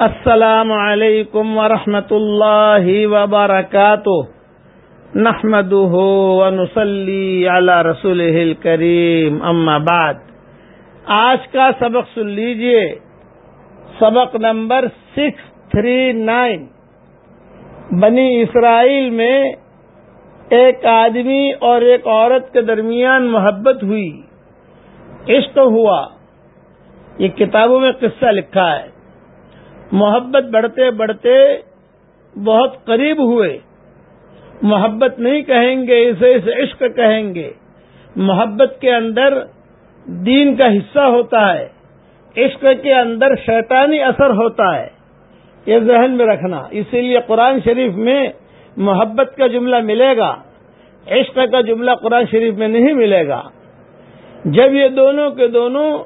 السلام علیکم ورحمۃ اللہ وبرکاتہ۔ نحمد ونسلی علی رسول کریم اما بعد۔ آج کا سبق سن لیجیے۔ سبق نمبر سکس تھری نائن۔ بنی اسرائیل میں ایک آدمی اور ایک عورت کے درمیان محبت ہوئی۔ عشق ہوا۔ یہ کتابوں میں قصہ لکھا ہے۔ محبت بڑھتے بڑھتے بہت قریب ہوئے۔ محبت نہیں کہیں گے، اسے اس عشق کہیں گے۔ محبت کے اندر دین کا حصہ ہوتا ہے۔ عشق کے اندر شیطانی اثر ہوتا ہے۔ یہ ذہن میں رکھنا۔ اسی لیے قرآن شریف میں محبت کا جملہ ملے گا۔ عشق کا جملہ قرآن شریف میں نہیں ملے گا۔ جب یہ دونوں کے دونوں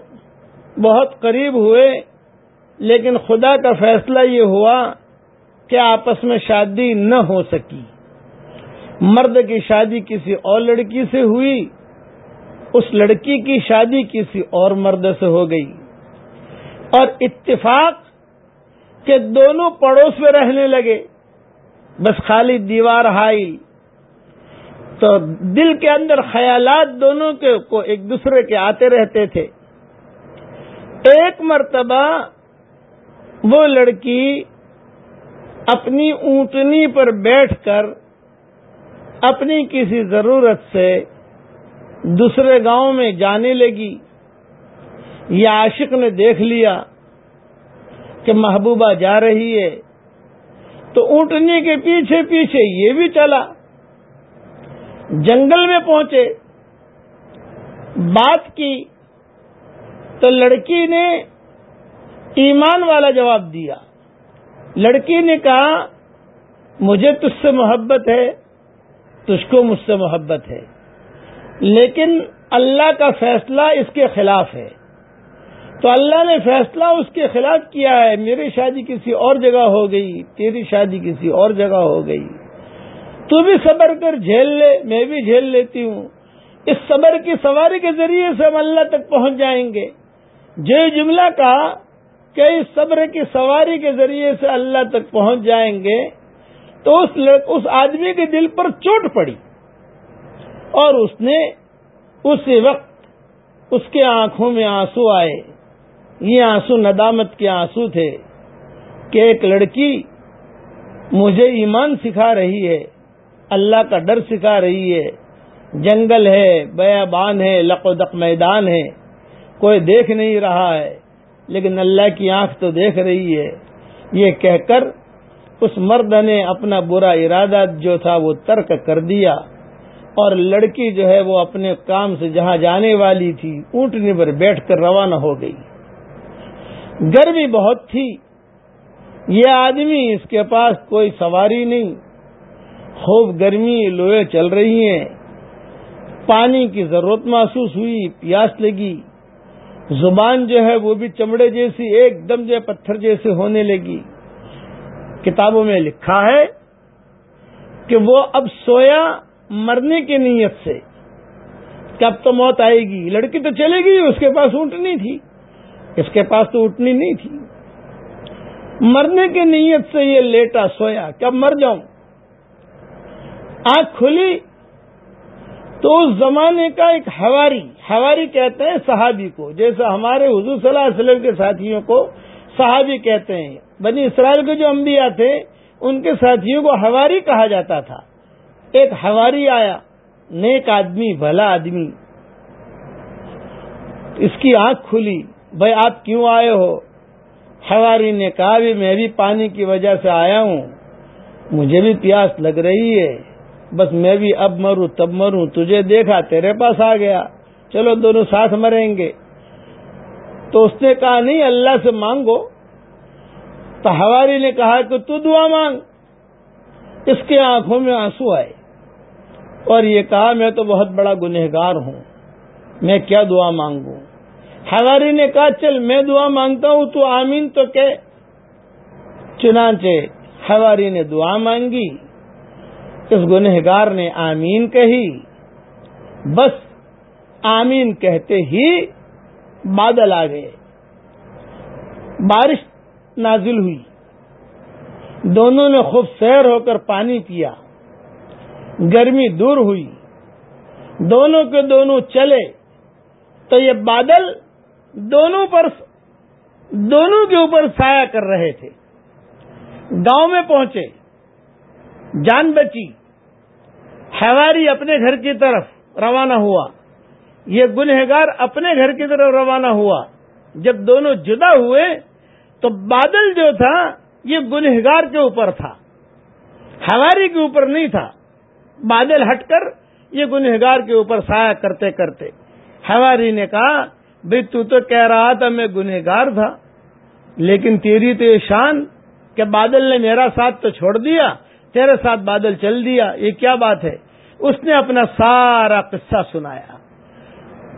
بہت قریب ہوئے لیکن خدا کا فیصلہ یہ ہوا کہ آپس میں شادی نہ ہو سکی۔ مرد کی شادی کسی اور لڑکی سے ہوئی، اس لڑکی کی شادی کسی اور مرد سے ہو گئی۔ اور اتفاق کے دونوں پڑوس میں رہنے لگے، بس خالی دیوار ہائی۔ تو دل کے اندر خیالات دونوں کے کو ایک دوسرے کے آتے رہتے تھے۔ ایک مرتبہ وہ لڑکی اپنی اونٹنی پر بیٹھ کر اپنی کسی ضرورت سے دوسرے گاؤں میں جانے لگی۔ یہ عاشق نے دیکھ لیا کہ محبوبہ جا رہی ہے۔ تو اونٹنی کے پیچھے پیچھے یہ بھی چلا۔ جنگل میں پہنچے، بات کی۔ تو لڑکی نے ایمان والا جواب دیا۔ لڑکی نے کہا، مجھے تجھ سے محبت ہے، تجھ کو مجھ سے محبت ہے۔ لیکن اللہ کا فیصلہ اس کے خلاف ہے۔ تو اللہ نے فیصلہ اس کے خلاف کیا ہے، میری شادی کسی اور جگہ ہو گئی، تیری شادی کسی اور جگہ ہو گئی۔ تو بھی صبر کر، جھیل لے، میں بھی جھیل لیتی ہوں۔ اس صبر کی سواری کے ذریعے سے ہم اللہ تک پہنچ جائیں گے۔ جو جملہ کہا کہ اس صبر کی سواری کے ذریعے سے اللہ تک پہنچ جائیں گے، تو اس اس آدمی کے دل پر چوٹ پڑی۔ اور اس نے اسی وقت اس کے آنکھوں میں آنسو آئے۔ یہ آنسو ندامت کے آنسو تھے کہ ایک لڑکی مجھے ایمان سکھا رہی ہے، اللہ کا ڈر سکھا رہی ہے۔ جنگل ہے، بیابان ہے لق و دق میدان ہے۔ کوئی دیکھ نہیں رہا ہے۔ لیکن اللہ کی آنکھ تو دیکھ رہی ہے۔ یہ کہہ کر اس مرد نے اپنا برا ارادہ جو تھا وہ ترک کر دیا اور لڑکی جو ہے وہ اپنے کام سے جہاں جانے والی تھی، اونٹنی پر بیٹھ کر روانہ ہو گئی۔ گرمی بہت تھی۔ یہ آدمی اس کے پاس کوئی سواری نہیں۔ خوب گرمی، لوہے چل رہی ہیں۔ پانی کی ضرورت محسوس ہوئی، پیاس لگی۔ زبان جو ہے وہ بھی چمڑے جیسی، ایک دم جو پتھر جیسے ہونے لگی۔ کتابوں میں لکھا ہے کہ وہ اب سویا مرنے کی نیت سے۔ کب تو موت آئے گی۔ لڑکی تو چلے گی، اس کے پاس اونٹنی تھی۔ اس کے پاس تو اٹھنی نہیں تھی۔ مرنے کی نیت سے یہ لیٹا سویا کب مر جاؤں۔ آنکھ کھلی تو اس زمانے کا ایک ہواری ہواری کہتے ہیں صحابی کو، جیسا ہمارے حضور صلی اللہ علیہ وسلم کے ساتھیوں کو صحابی کہتے ہیں۔ بنی اسرائیل کے جو انبیاء تھے، ان کے ساتھیوں کو ہواری کہا جاتا تھا۔ ایک ہواری آیا، نیک آدمی، بھلا آدمی۔ اس کی آنکھ کھلی بھائی آپ کیوں آئے ہو؟ ہواری نے کہا بھی میں بھی پانی کی وجہ سے آیا ہوں۔ مجھے بھی پیاس لگ رہی ہے۔ بس میں بھی اب مروں، تب مروں، تجھے دیکھا، تیرے پاس آ گیا۔ چلو دونوں ساتھ مریں گے۔ تو اس نے کہا، نہیں، اللہ سے مانگو۔ تو ہواری نے کہا کہ تو دعا مانگ۔ اس کے آنکھوں میں آنسو آئے۔ اور یہ کہا، میں تو بہت بڑا گنہگار ہوں۔ میں کیا دعا مانگوں؟ ہواری نے کہا، چل، میں دعا مانگتا ہوں، تو آمین تو کہ چنانچہ ہواری نے دعا مانگی۔ اس گنہگار نے آمین کہی۔ بس آمین کہتے ہی بادل آ گئے۔ بارش نازل ہوئی۔ دونوں نے خوب سیر ہو کر پانی پیا۔ گرمی دور ہوئی۔ دونوں کے دونوں چلے۔ تو یہ بادل دونوں پر دونوں کے اوپر سایہ کر رہے تھے۔ گاؤں میں پہنچے۔ جان بچی۔ حواری اپنے گھر کی طرف روانہ ہوا۔ یہ گنہگار اپنے گھر کی طرف روانہ ہوا۔ جب دونوں جدا ہوئے تو بادل جو تھا، یہ گنہگار کے اوپر تھا۔ ہواری کے اوپر نہیں تھا۔ بادل ہٹ کر یہ گنہگار کے اوپر سایہ کرتے کرتے ہواری نے کہا بھائی تو تو کہہ رہا تھا میں گنہگار تھا، لیکن تیری تو یہ شان کہ بادل نے میرا ساتھ تو چھوڑ دیا، تیرے ساتھ بادل چل دیا، یہ کیا بات ہے؟ اس نے اپنا سارا قصہ سنایا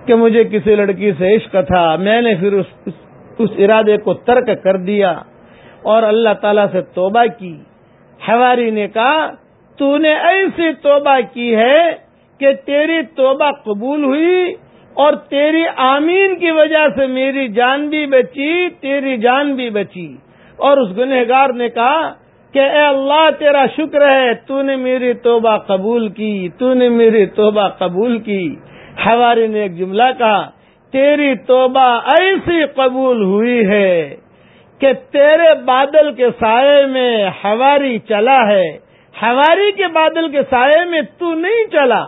کہ مجھے کسی لڑکی سے عشق تھا، میں نے پھر اس اس ارادے کو ترک کر دیا اور اللہ تعالی سے توبہ کی۔ حواری نے کہا تو نے ایسی توبہ کی ہے کہ تیری توبہ قبول ہوئی اور تیری آمین کی وجہ سے میری جان بھی بچی، تیری جان بھی بچی۔ اور اس گنہگار نے کہا کہ اے اللہ تیرا شکر ہے تو نے میری توبہ قبول کی تو نے میری توبہ قبول کی۔ حواری نے ایک جملہ کہا، تیری توبہ ایسی قبول ہوئی ہے کہ تیرے بادل کے سائے میں ہواری چلا ہے۔ ہواری کے بادل کے سائے میں تو نہیں چلا،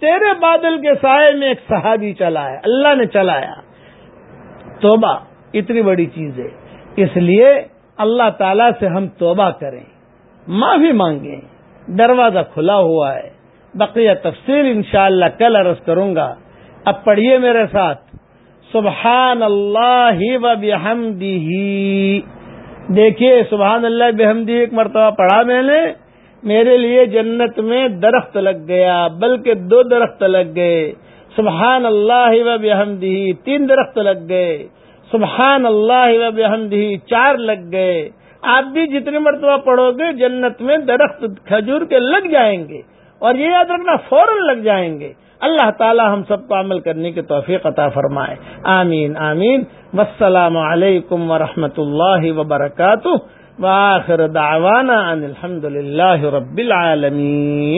تیرے بادل کے سائے میں ایک صحابی چلا ہے، اللہ نے چلایا۔ توبہ اتنی بڑی چیز ہے۔ اس لیے اللہ تعالی سے ہم توبہ کریں۔ معافی مانگیں۔ دروازہ کھلا ہوا ہے۔ بقیہ تفصیل انشاءاللہ کل عرض کروں گا۔ اب پڑھیے میرے ساتھ۔ سبحان اللہ و بحمدہ۔ دیکھیے سبحان اللہ بحمدی ایک مرتبہ پڑھا میں نے۔ میرے لیے جنت میں درخت لگ گیا، بلکہ دو درخت لگ گئے۔ سبحان اللہ و بحمدہ۔ تین درخت لگ گئے۔ سبحان اللہ و بحمدہ، چار لگ گئے۔ آپ بھی جتنے مرتبہ پڑھو گے، جنت میں درخت کھجور کے لگ جائیں گے۔ اور یہ یاد رکھنا، فوراً لگ جائیں گے۔ اللہ تعالی ہم سب کو عمل کرنے کی توفیق عطا فرمائے۔ آمین آمین۔ والسلام علیکم ورحمۃ اللہ وبرکاتہ۔ واخر دعوانا ان الحمد للہ رب العالمین۔